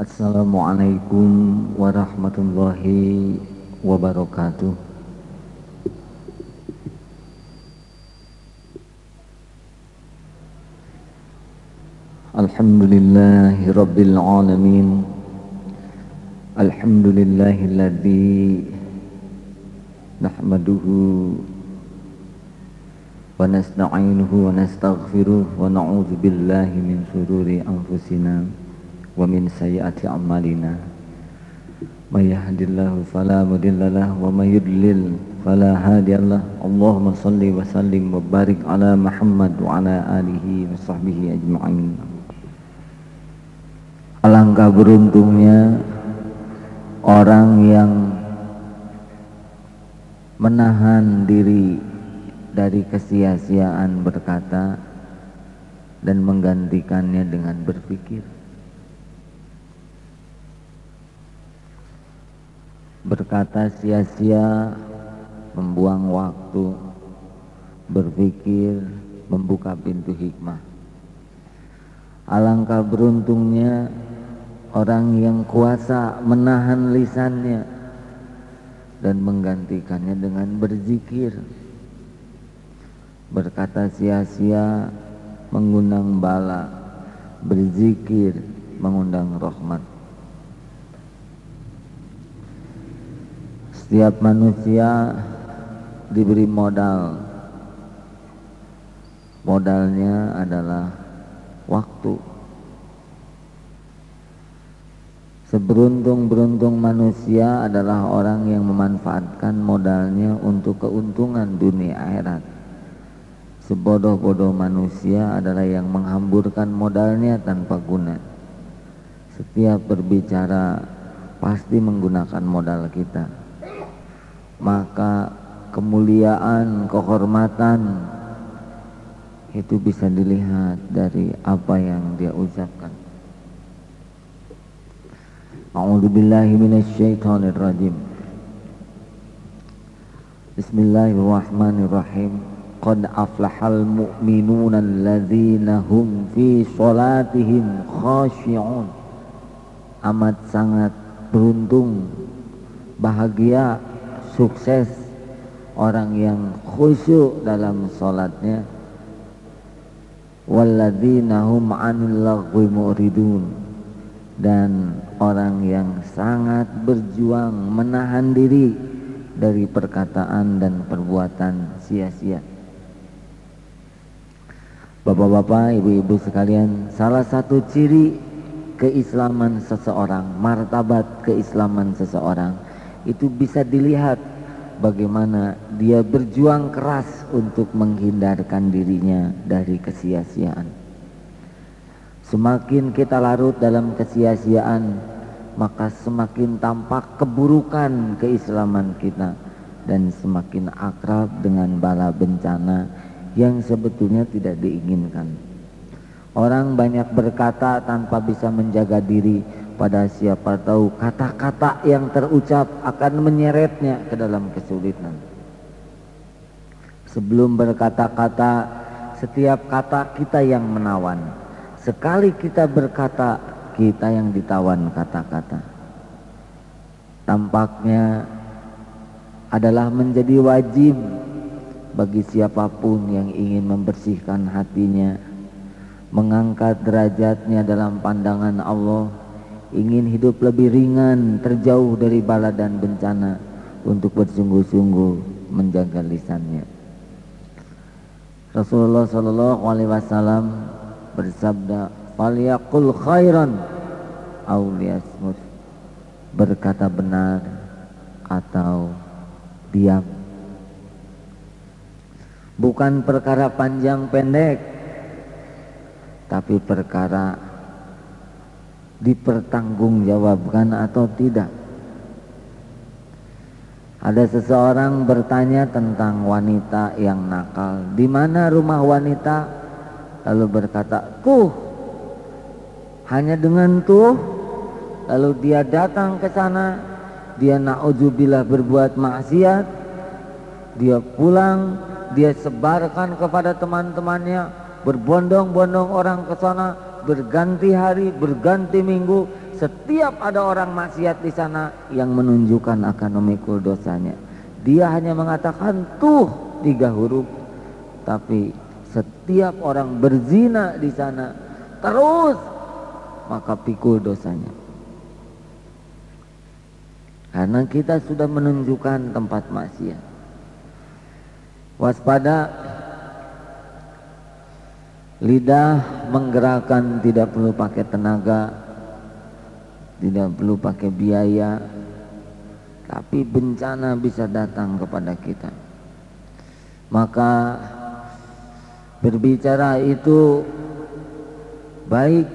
Assalamualaikum warahmatullahi wabarakatuh. Alhamdulillahi rabbil alamin. Alhamdulillahilladzi nahmaduhu wa nasta'inuhu wa nastaghfiruh wa na'udzu billahi min shururi anfusina wa min sayyiati a'malina. May yahdihillahu fala mudhillalah wa may yudlil fala hadiyalah Allahumma salli wa sallim wa barik ala Muhammad wa ala alihi wa sahbihi ajma'in. Alangkah beruntungnya orang yang menahan diri dari kesia-siaan berkata dan menggantikannya dengan berpikir. Berkata sia-sia, membuang waktu, berpikir, membuka pintu hikmah. Alangkah beruntungnya orang yang kuasa menahan lisannya dan menggantikannya dengan berzikir berkata sia-sia mengundang bala berzikir mengundang rahmat setiap manusia diberi modal modalnya adalah waktu Seberuntung-beruntung manusia adalah orang yang memanfaatkan modalnya untuk keuntungan dunia akhirat. Sebodoh-bodoh manusia adalah yang menghamburkan modalnya tanpa guna. Setiap berbicara pasti menggunakan modal kita maka kemuliaan, kehormatan itu bisa dilihat dari apa yang dia ucapkan. A'udzubillahi. Bismillahirrahmanirrahim. Qad aflahal mu'minuna alladzina hum fi sholatihim khashi'un. Amat sangat beruntung, bahagia sukses orang yang khusyuk dalam sholatnya walladzina hum mu'ridun dan orang yang sangat berjuang menahan diri dari perkataan dan perbuatan sia-sia. Bapak-bapak, ibu-ibu sekalian, salah satu ciri keislaman seseorang, martabat keislaman seseorang itu bisa dilihat bagaimana dia berjuang keras untuk menghindarkan dirinya dari kesia-siaan. Semakin kita larut dalam kesia-siaan, maka semakin tampak keburukan keislaman kita dan semakin akrab dengan bala bencana yang sebetulnya tidak diinginkan. Orang banyak berkata tanpa bisa menjaga diri pada siapa tahu kata-kata yang terucap akan menyeretnya ke dalam kesulitan. Sebelum berkata-kata, setiap kata kita yang menawan Sekali kita berkata, kita yang ditawan kata-kata. Tampaknya adalah menjadi wajib bagi siapa pun yang ingin membersihkan hatinya, mengangkat derajatnya dalam pandangan Allah, ingin hidup lebih ringan, terjauh dari bala dan bencana untuk bersungguh-sungguh menjaga lisannya. Rasulullah Shallallahu Alaihi Wasallam bersabda falyaqul khairan aw liyasmut berkata benar atau diam bukan perkara panjang pendek tapi perkara dipertanggungjawabkan atau tidak. Ada seseorang bertanya tentang wanita yang nakal. Di mana rumah wanita? lalu berkata tuh hanya dengan tuh lalu dia datang ke sana. Dia na'udzubillah berbuat maksiat. Dia pulang. Dia sebarkan kepada teman-temannya. Berbondong-bondong orang ke sana berganti hari berganti minggu setiap ada orang maksiat di sana yang menunjukkan akan memikul dosanya. Dia hanya mengatakan tuh tiga huruf, tapi setiap orang berzina di sana terus maka pikul dosanya. Karena kita sudah menunjukkan tempat maksiat. Waspada Lidah menggerakkan tidak perlu pakai tenaga, tidak perlu pakai biaya, tapi bencana bisa datang kepada kita. Maka berbicara itu baik,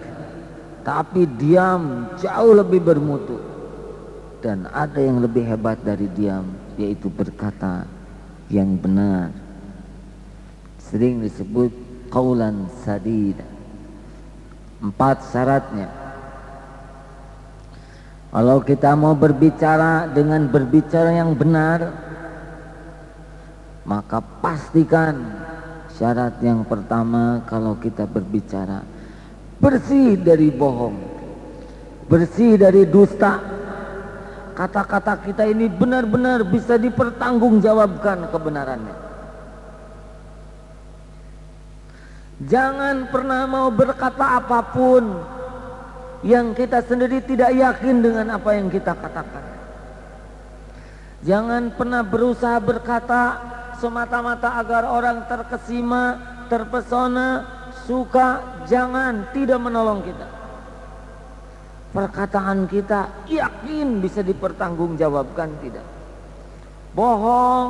tapi diam jauh lebih bermutu. Dan ada yang lebih hebat dari diam, yaitu berkata yang benar. Sering disebut qawlan sadid. Empat syaratnya. Kalau kita mau berbicara dengan berbicara yang benar maka pastikan syarat yang pertama kalau kita berbicara bersih dari bohong bersih dari dusta. Kata-kata kita ini benar-benar bisa dipertanggungjawabkan kebenarannya Jangan pernah mau berkata apa pun yang kita sendiri tidak yakin dengan apa yang kita katakan. Jangan pernah berusaha berkata semata-mata agar orang terkesima, terpesona, suka. Jangan, tidak menolong kita. Perkataan kita yakin bisa dipertanggungjawabkan tidak. Bohong,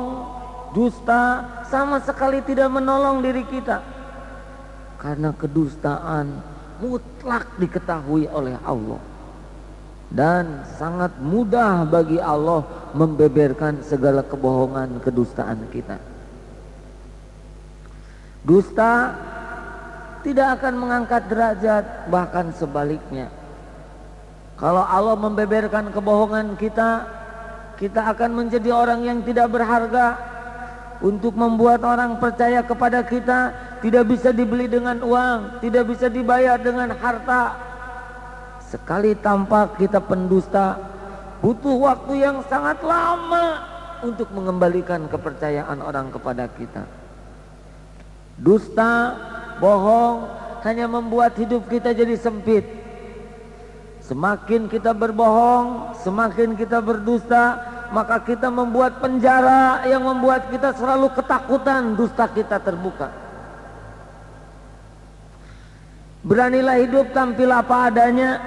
dusta sama sekali tidak menolong diri kita karena kedustaan mutlak diketahui oleh Allah. Dan sangat mudah bagi Allah membeberkan segala kebohongan kedustaan kita. Dusta tidak akan mengangkat derajat bahkan sebaliknya. Kalau Allah membeberkan kebohongan kita kita akan menjadi orang yang tidak berharga untuk membuat orang percaya kepada kita tidak bisa dibeli dengan uang, tidak bisa dibayar dengan harta. Sekali tampak kita pendusta, butuh waktu yang sangat lama untuk mengembalikan kepercayaan orang kepada kita. Dusta, bohong hanya membuat hidup kita jadi sempit. Semakin kita berbohong, semakin kita berdusta, maka kita membuat penjara yang membuat kita selalu ketakutan dusta kita terbuka. Beranilah hidup tampil apa adanya.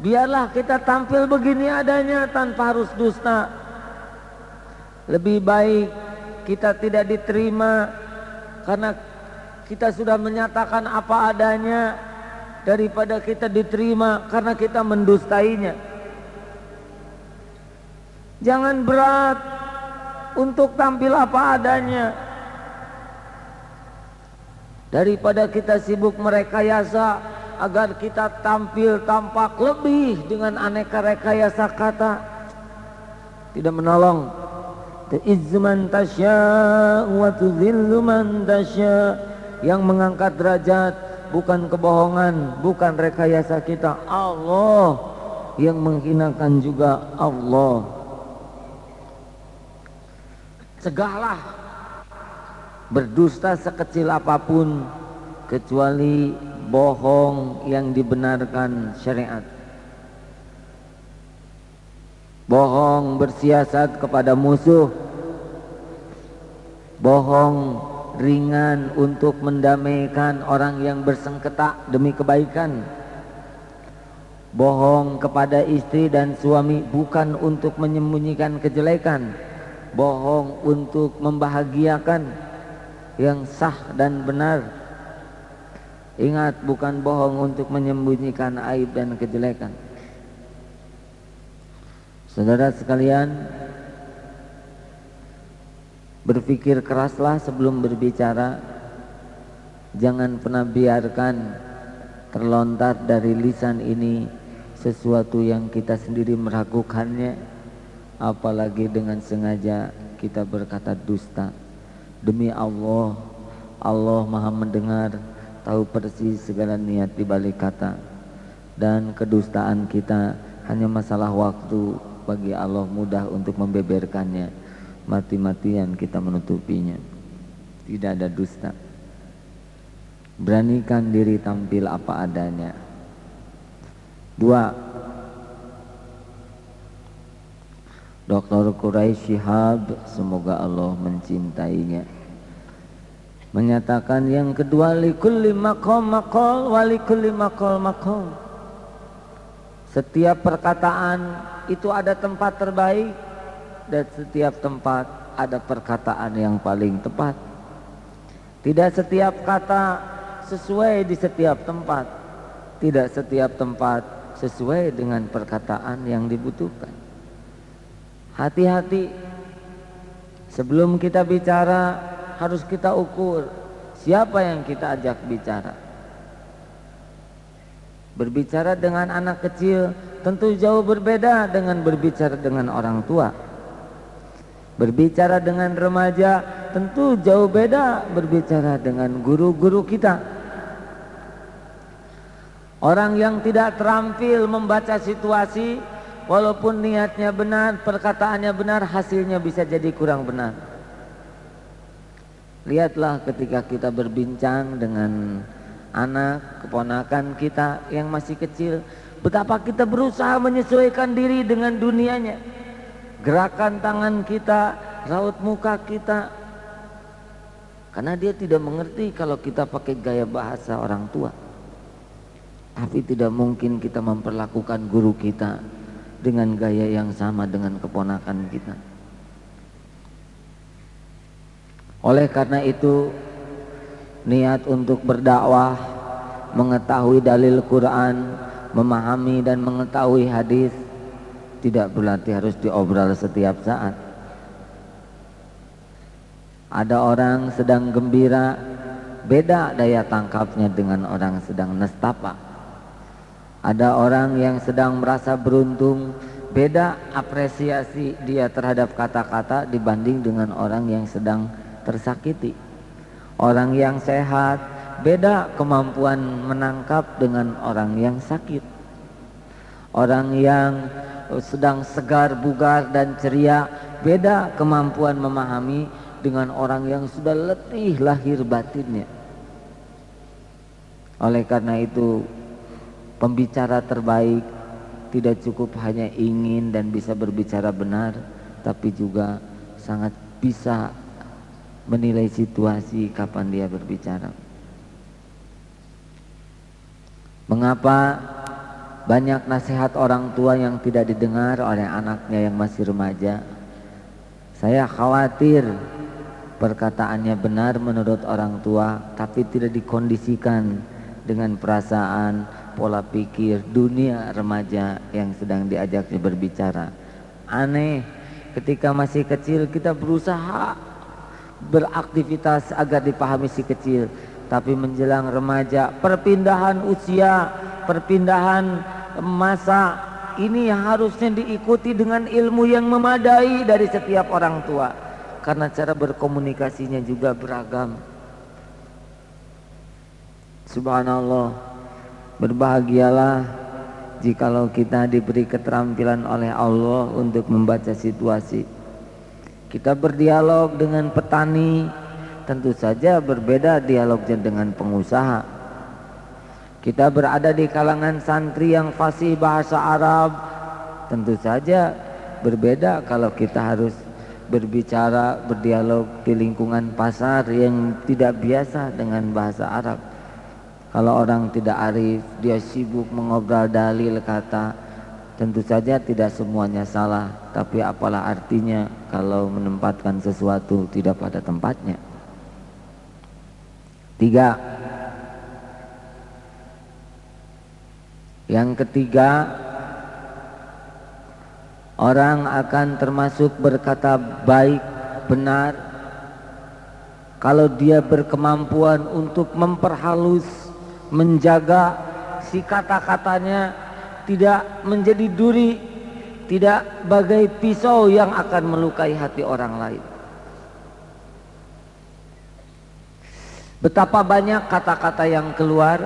Biarlah kita tampil begini adanya tanpa harus dusta. Lebih baik kita tidak diterima karena kita sudah menyatakan apa adanya daripada kita diterima karena kita mendustainya. Jangan berat untuk tampil apa adanya. Daripada kita sibuk merekayasa agar kita tampil tampak lebih dengan aneka rekayasa kata. Tidak menolong. Yang mengangkat derajat bukan kebohongan, bukan rekayasa kita. Allah yang menghinakan juga Allah. Cegahlah berdusta sekecil apa pun kecuali bohong yang dibenarkan syariat. Bohong bersiasat kepada musuh. Bohong ringan untuk mendamaikan orang yang bersengketa demi kebaikan. Bohong kepada istri dan suami bukan untuk menyembunyikan kejelekan bohong untuk membahagiakan yang sah dan benar. Ingat bukan bohong untuk menyembunyikan aib dan kejelekan. Saudara sekalian berpikir keraslah sebelum berbicara. Jangan pernah biarkan terlontar dari lisan ini sesuatu yang kita sendiri meragukannya. Apalagi dengan sengaja kita berkata dusta demi Allah Allah maha mendengar tahu persis segala niat di balik kata. Dan kedustaan kita hanya masalah waktu bagi Allah mudah untuk membeberkannya. Mati-matian kita menutupinya. Tidak ada dusta. Beranikan diri tampil apa adanya. Dua Dr. Quraisy Shihab semoga Allah mencintainya menyatakan yang kedua likulli maqam maqal walikulli maqal maqam setiap perkataan itu ada tempat terbaik dan setiap tempat ada perkataan yang paling tepat. Tidak setiap kata sesuai di setiap tempat. Tidak setiap tempat sesuai dengan perkataan yang dibutuhkan. Hati-hati sebelum kita bicara harus kita ukur siapa yang kita ajak bicara. Berbicara dengan anak kecil tentu jauh berbeda dengan berbicara dengan orang tua. Berbicara dengan remaja tentu jauh beda berbicara dengan guru-guru kita. Orang yang tidak terampil membaca situasi walaupun niatnya benar, perkataannya benar, hasilnya bisa jadi kurang benar. Lihatlah ketika kita berbincang dengan anak, keponakan kita yang masih kecil, betapa kita berusaha menyesuaikan diri dengan dunianya. Gerakan tangan kita, raut muka kita. Karena dia tidak mengerti kalau kita pakai gaya bahasa orang tua. Tapi tidak mungkin kita memperlakukan guru kita dengan gaya yang sama dengan keponakan kita. Oleh karena itu niat untuk berdakwah, mengetahui dalil Quran, memahami dan mengetahui hadis tidak berarti harus diobrol setiap saat. Ada orang sedang gembira, beda daya tangkapnya dengan orang sedang nestapa. Ada orang yang sedang merasa beruntung, beda apresiasi dia terhadap kata-kata dibanding dengan orang yang sedang tersakiti. Orang yang sehat beda kemampuan menangkap dengan orang yang sakit. Orang yang sedang segar, bugar dan ceria beda kemampuan memahami dengan orang yang sudah letih lahir batinnya. Oleh karena itu pembicara terbaik tidak cukup hanya ingin dan bisa berbicara benar tapi juga sangat bisa menilai situasi kapan dia berbicara. Mengapa banyak nasihat orang tua yang tidak didengar oleh anaknya yang masih remaja? Saya khawatir perkataannya benar menurut orang tua tapi tidak dikondisikan dengan perasaan, pola pikir dunia remaja yang sedang diajaknya berbicara. Aneh, ketika masih kecil kita berusaha beraktivitas agar dipahami si kecil tapi menjelang remaja perpindahan usia perpindahan masa ini harusnya diikuti dengan ilmu yang memadai dari setiap orang tua karena cara berkomunikasinya juga beragam. Subhanallah berbahagialah jikalau kita diberi keterampilan oleh Allah untuk membaca situasi kita berdialog dengan petani, tentu saja berbeda dialognya dengan pengusaha. Kita berada di kalangan santri yang fasih bahasa Arab, tentu saja berbeda kalau kita harus berbicara, berdialog di lingkungan pasar yang tidak biasa dengan bahasa Arab. Kalau orang tidak arif, dia sibuk mengobrol dalil kata, Tentu saja tidak semuanya salah, tapi apalah artinya kalau menempatkan sesuatu tidak pada tempatnya. Tiga, yang ketiga, orang akan termasuk berkata baik, benar, kalau dia berkemampuan untuk memperhalus, menjaga si kata-katanya tidak menjadi duri tidak bagai pisau yang akan melukai hati orang lain. Betapa banyak kata-kata yang keluar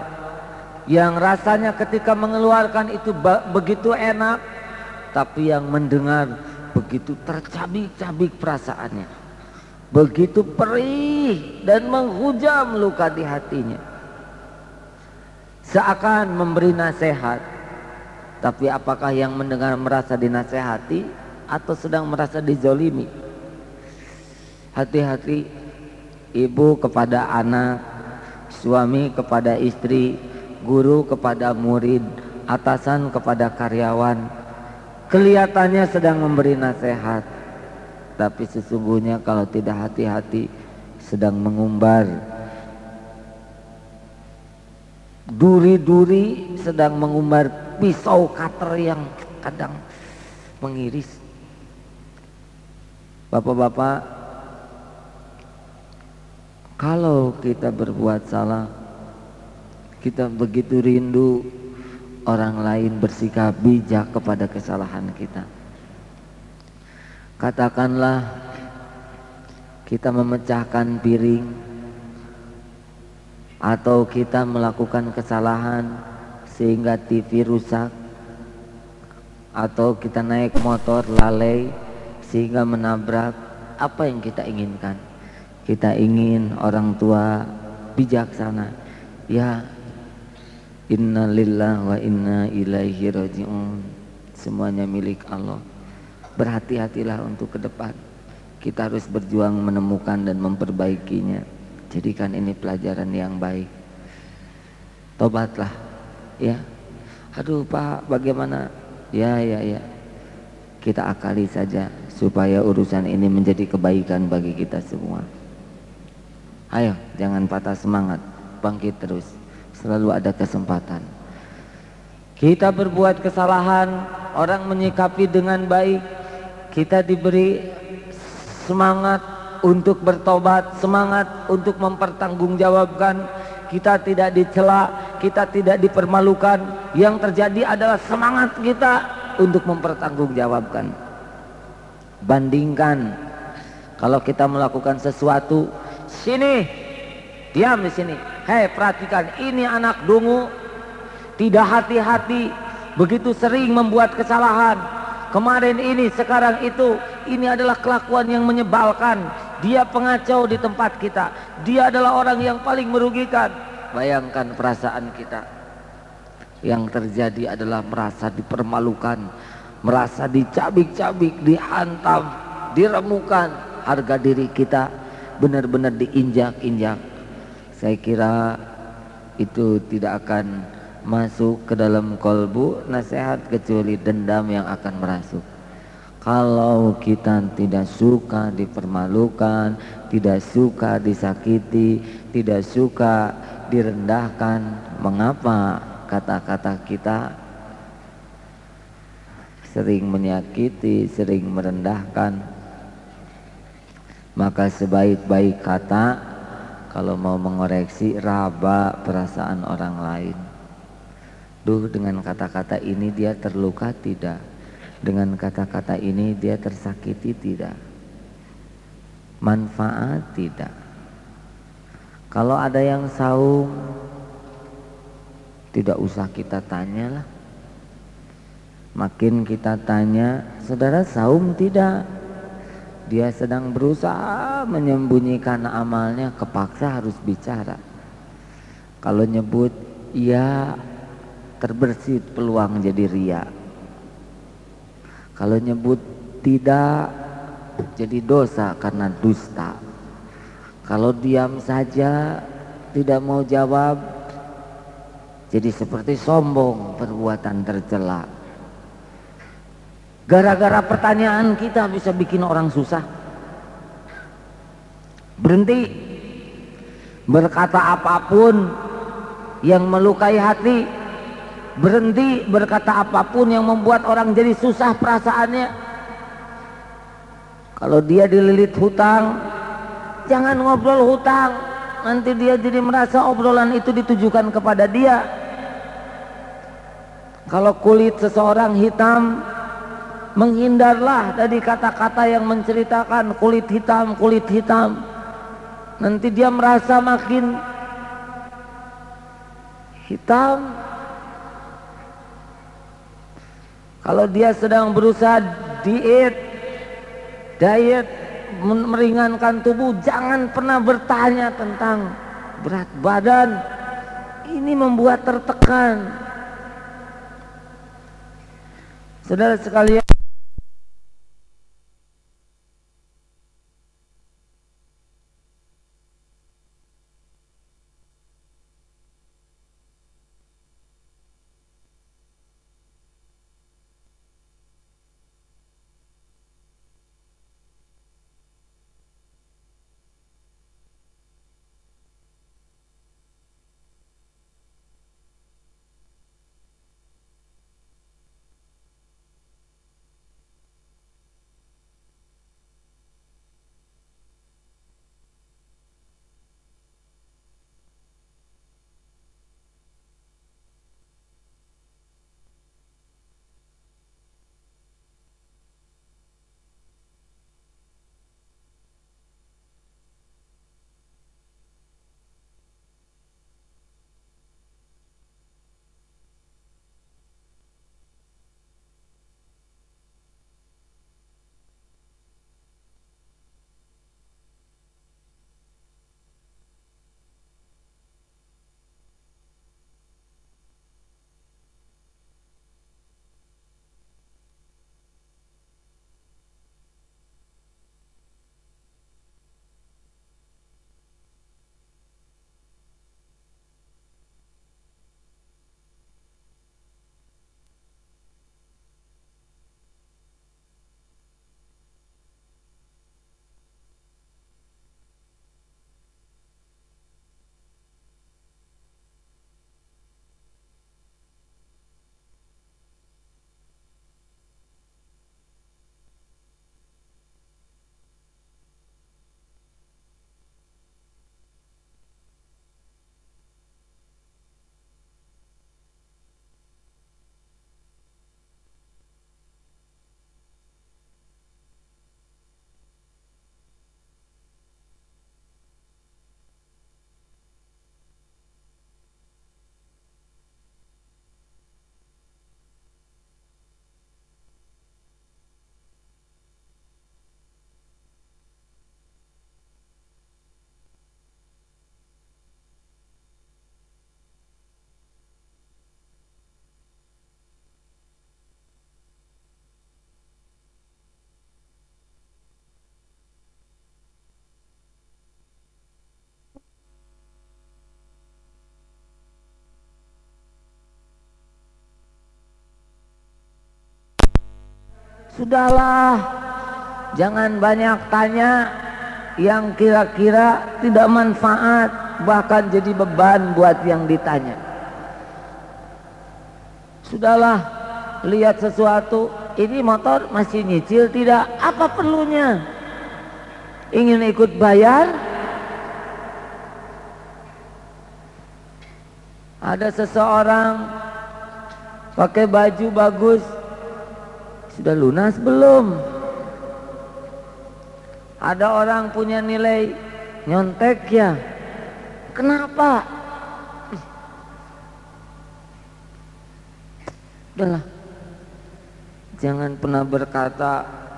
yang rasanya ketika mengeluarkan itu begitu enak tapi yang mendengar begitu tercabik-cabik perasaannya. Begitu perih dan menghujam luka di hatinya. Seakan memberi nasihat tapi apakah yang mendengar merasa dinasehati atau sedang merasa dizolimi hati-hati ibu kepada anak suami kepada istri guru kepada murid, atasan kepada karyawan. Kelihatannya sedang memberi nasihat, tapi sesungguhnya kalau tidak hati-hati sedang mengumbar. Duri-duri sedang mengumbar pisau cutter yang kadang mengiris. Bapak-bapak, kalau kita berbuat salah, kita begitu rindu orang lain bersikap bijak kepada kesalahan kita. Katakanlah kita memecahkan piring atau kita melakukan kesalahan sehingga TV rusak atau kita naik motor lalai sehingga menabrak. Apa yang kita inginkan? Kita ingin orang tua bijaksana. Ya Inna lillah wa inna ilaihi raji'un. Semuanya milik Allah. Berhati-hatilah untuk ke depan. Kita harus berjuang menemukan dan memperbaikinya. Jadikan ini pelajaran yang baik. Tobatlah Ya. Aduh pak bagaimana? Ya ya ya. Kita akali saja Supaya urusan ini menjadi kebaikan bagi kita semua. Ayo jangan patah semangat. Bangkit terus. Selalu ada kesempatan. Kita berbuat kesalahan orang menyikapi dengan baik. Kita diberi semangat untuk bertobat semangat untuk mempertanggungjawabkan. Kita tidak dicela kita tidak dipermalukan. Yang terjadi adalah semangat kita untuk mempertanggungjawabkan. Bandingkan kalau kita melakukan sesuatu sini diam di sini. Hei perhatikan ini anak dungu. Tidak hati-hati begitu sering membuat kesalahan. Kemarin ini sekarang itu ini adalah kelakuan yang menyebalkan. Dia pengacau di tempat kita. Dia adalah orang yang paling merugikan bayangkan perasaan kita. Yang terjadi adalah merasa dipermalukan merasa dicabik-cabik dihantam diremukan. Harga diri kita benar-benar diinjak-injak. Saya kira itu tidak akan masuk ke dalam kolbu nasihat kecuali dendam yang akan merasuk. Kalau kita tidak suka dipermalukan tidak suka disakiti tidak suka direndahkan. Mengapa kata-kata kita sering menyakiti sering merendahkan? Maka sebaik-baik kata kalau mau mengoreksi raba perasaan orang lain. Duh dengan kata-kata ini dia terluka tidak? Dengan kata-kata ini dia tersakiti tidak? Manfaat tidak kalau ada yang saum tidak usah kita tanya lah. Makin kita tanya saudara saum tidak? Dia sedang berusaha menyembunyikan amalnya kepaksa harus bicara. Kalau nyebut ya terbersih peluang jadi ria. Kalau nyebut tidak jadi dosa karena dusta kalau diam saja tidak mau jawab jadi seperti sombong perbuatan tercela Gara-gara pertanyaan kita bisa bikin orang susah. Berhenti berkata apa pun yang melukai hati. Berhenti berkata apa pun yang membuat orang jadi susah perasaannya. Kalau dia dililit hutang, jangan ngobrol hutang. Nanti dia jadi merasa obrolan itu ditujukan kepada dia. Kalau kulit seseorang hitam, menghindarlah dari kata-kata yang menceritakan kulit hitam kulit hitam nanti dia merasa makin hitam kalau dia sedang berusaha diet diet meringankan tubuh jangan pernah bertanya tentang berat badan. Ini membuat tertekan. Saudara sekalian Sudahlah, jangan banyak tanya yang kira-kira tidak manfaat, bahkan jadi beban buat yang ditanya. Sudahlah, lihat sesuatu, ini motor masih nyicil tidak? Apa perlunya? Ingin ikut bayar? Ada seseorang pakai baju bagus, sudah lunas belum? Ada orang punya nilai nyontek ya? Kenapa? Udahlah. Jangan pernah berkata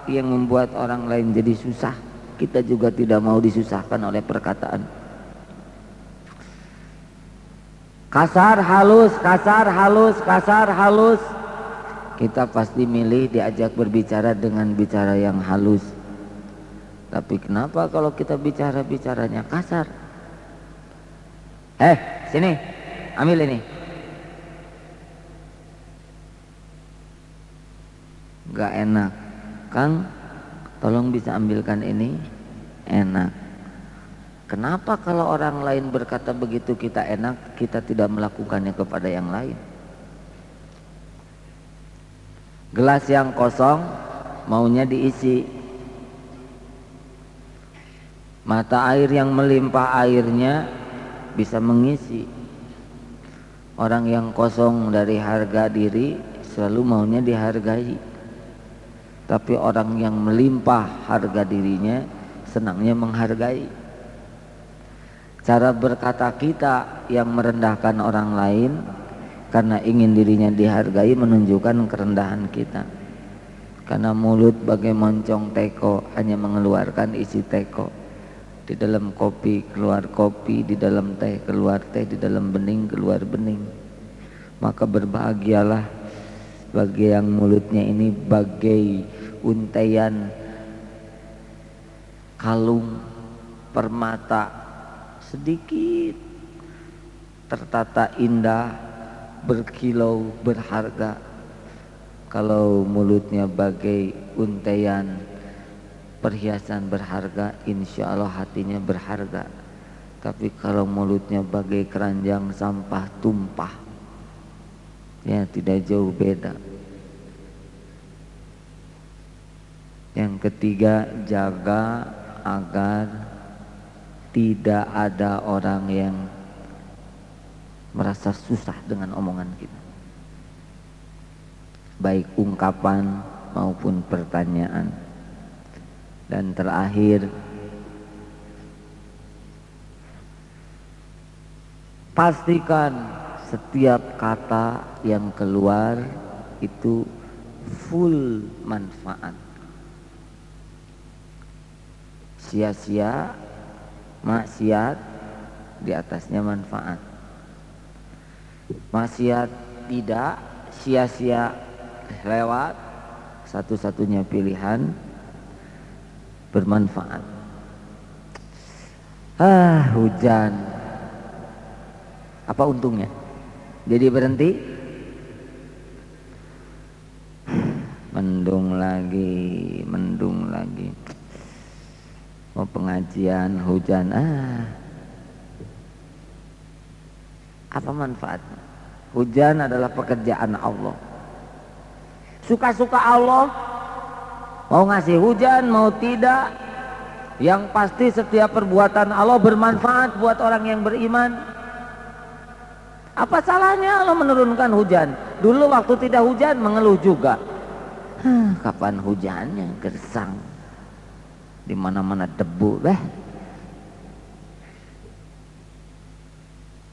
yang membuat orang lain jadi susah. Kita juga tidak mau disusahkan oleh perkataan. Kasar halus, kasar halus, kasar halus kita pasti milih diajak berbicara dengan bicara yang halus. Tapi kenapa kalau kita bicara bicaranya kasar? Eh sini ambil ini. Gak enak. Kang tolong bisa ambilkan ini. Enak. Kenapa kalau orang lain berkata begitu kita enak kita tidak melakukannya kepada yang lain gelas yang kosong maunya diisi. Mata air yang melimpah airnya bisa mengisi. Orang yang kosong dari harga diri selalu maunya dihargai. Tapi orang yang melimpah harga dirinya senangnya menghargai. Cara berkata kita yang merendahkan orang lain karena ingin dirinya dihargai menunjukkan kerendahan kita. Karena mulut bagai moncong teko hanya mengeluarkan isi teko. Di dalam kopi keluar kopi di dalam teh keluar teh di dalam bening keluar bening. Maka berbahagialah bagi yang mulutnya ini bagai untaian kalung permata sedikit tertata indah berkilau berharga. Kalau mulutnya bagai untaian perhiasan berharga insya Allah hatinya berharga. Tapi kalau mulutnya bagai keranjang sampah tumpah ya tidak jauh beda. Yang ketiga jaga agar tidak ada orang yang merasa susah dengan omongan kita. Baik ungkapan maupun pertanyaan. Dan terakhir pastikan setiap kata yang keluar itu full manfaat. Sia-sia maksiat di atasnya manfaat maksiat tidak sia-sia lewat. Satu-satunya pilihan bermanfaat. Ah hujan. Apa untungnya? Jadi berhenti? Mendung lagi mendung lagi. Mau pengajian hujan. Ah apa manfaatnya? Hujan adalah pekerjaan Allah. Suka-suka Allah Mau ngasih hujan, mau tidak Yang pasti setiap perbuatan Allah bermanfaat buat orang yang beriman. Apa salahnya Allah menurunkan hujan? Dulu waktu tidak hujan mengeluh juga. Kapan hujannya gersang? Di mana-mana debu beh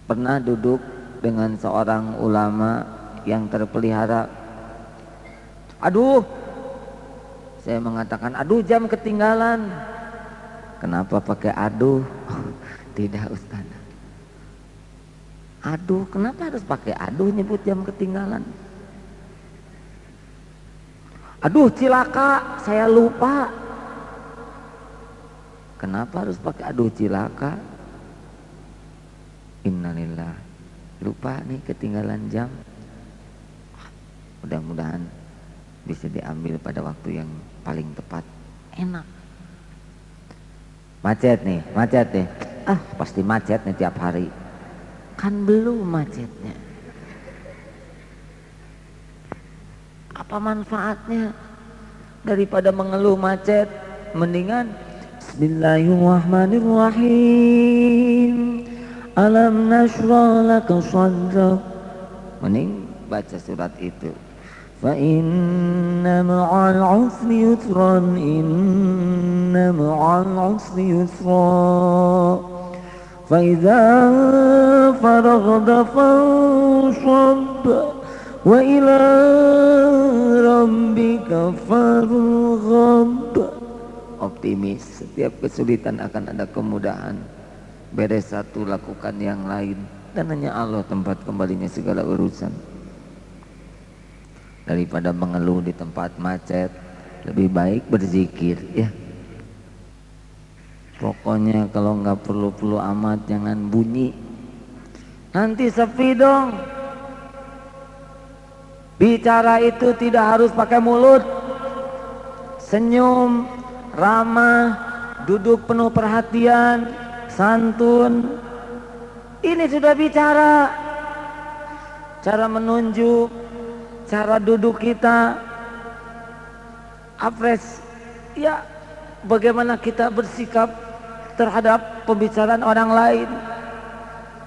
pernah duduk dengan seorang ulama yang terpelihara aduh saya mengatakan, aduh jam ketinggalan. Kenapa pakai aduh? tidak Ustaz. Aduh, kenapa harus pakai aduh nyebut jam ketinggalan? Aduh cilaka, saya lupa. Kenapa harus pakai aduh cilaka? Innalillah. Lupa nih ketinggalan jam. Mudah-mudahan bisa diambil pada waktu yang paling tepat. Enak. Macet nih macet nih. Ah. Pasti macet nih tiap hari. Kan belum macetnya. Apa manfaatnya daripada mengeluh macet? Mendingan Bismillahirrahmanirrahim Alam nashrah laka sadrak Mending baca surat itu فإن مع العسر يسرا إن مع العسر يسرا فإذا فرغت فانصب وإلى ربك فارغب optimis setiap kesulitan akan ada kemudahan beres satu lakukan yang lain. Dan hanya Allah tempat kembalinya segala urusan. Daripada mengeluh di tempat macet lebih baik berzikir ya. Pokoknya kalau nggak perlu-perlu amat jangan bunyi. Nanti sepi dong. Bicara itu tidak harus pakai mulut. Senyum ramah duduk penuh perhatian santun. Ini sudah bicara. Cara menunjuk cara duduk kita. Apres ya bagaimana kita bersikap terhadap pembicaraan orang lain?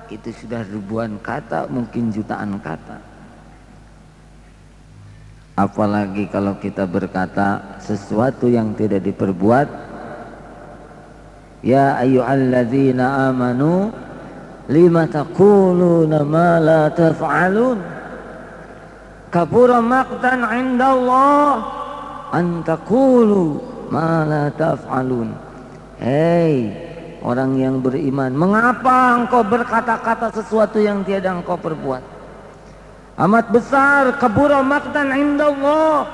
Itu sudah ribuan kata mungkin jutaan kata. Apalagi kalau kita berkata sesuatu yang tidak diperbuat Ya ayyuhalladzina amanu lima taquluna ma la taf'alun? Kabura maqtan 'inda Allah an taqulu ma la taf'alun. Hei orang yang beriman mengapa engkau berkata-kata sesuatu yang tiada engkau perbuat? Amat besar kabura maqtan 'inda Allah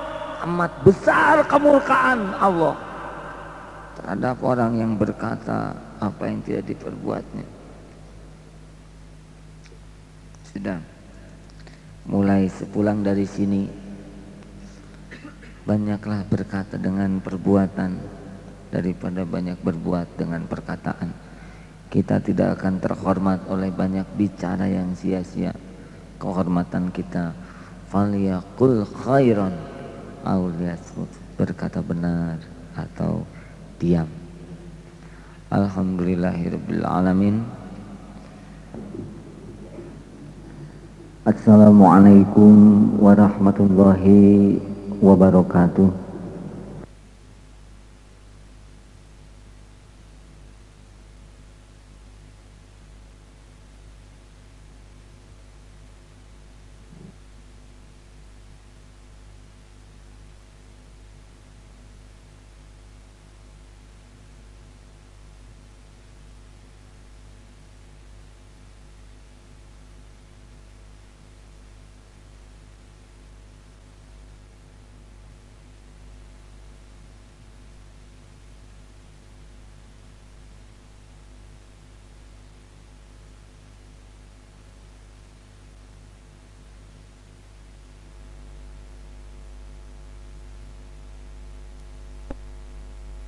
amat besar kemurkaan Allah terhadap orang yang berkata apa yang tidak diperbuatnya. Sudah mulai sepulang dari sini banyaklah berkata dengan perbuatan daripada banyak berbuat dengan perkataan. Kita tidak akan terhormat oleh banyak bicara yang sia-sia. Kehormatan kita faliyakul khairan berkata benar atau diam Alhamdulillahirrabbilalamin. Assalamualaikum warahmatullahi wabarakatuh